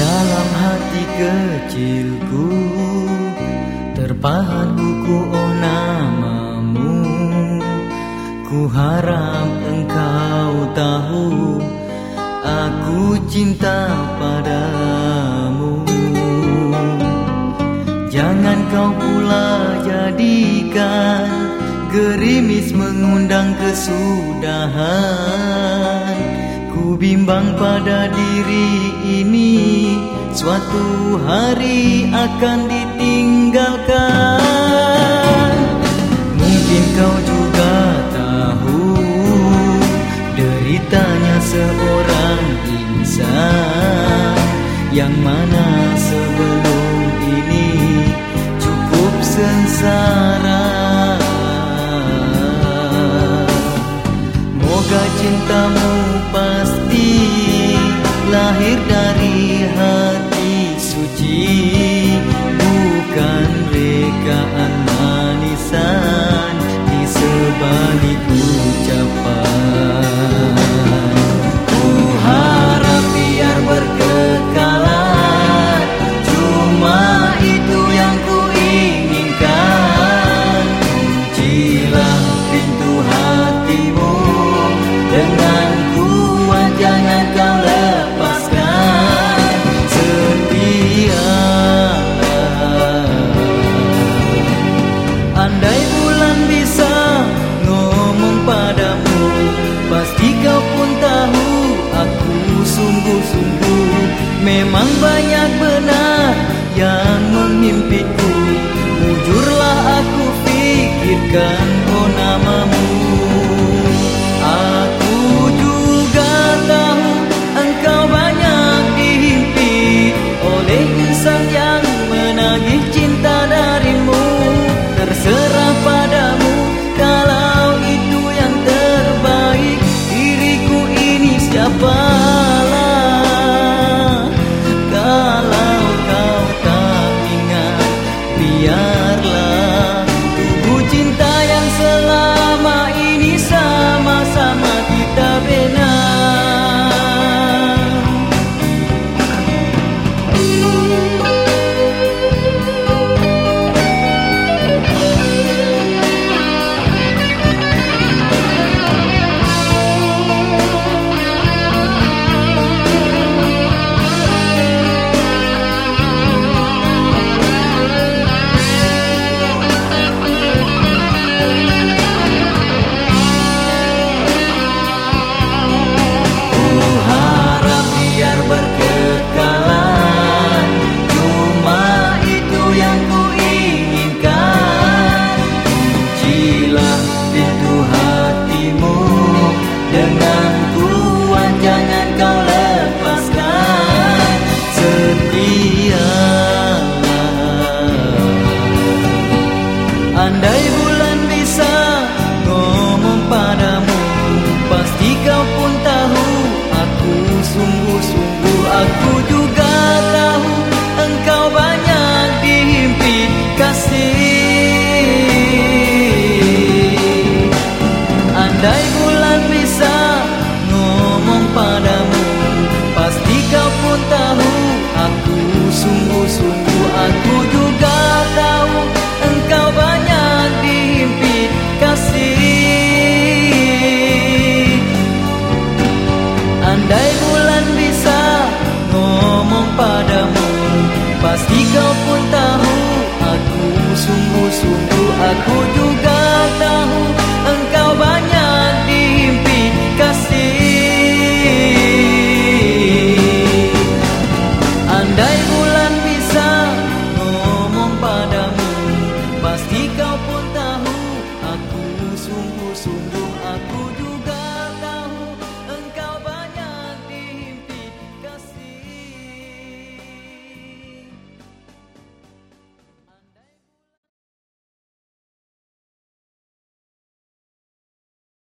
dalam hati kecilku Terpahat buku oh namamu Ku harap engkau tahu Aku cinta padamu. Jangan kau pula jadikan Gerimis mengundang kesudahan Bimbang pada diri ini. Suatu hari akan ditinggalkan. Mungkin kau juga tahu Deritanya seorang insan Yang mana sebelum ini Cukup sengsara pun tahu aku sungguh-sungguh. Memang banyak benar yang mengimpiku Mujurlah aku pikirkan Andai bulan bisa ngomong padamu Pasti kau pun tahu Aku sungguh-sungguh Aku juga tahu Engkau banyak dihimpit kasih. Andai bulan bisa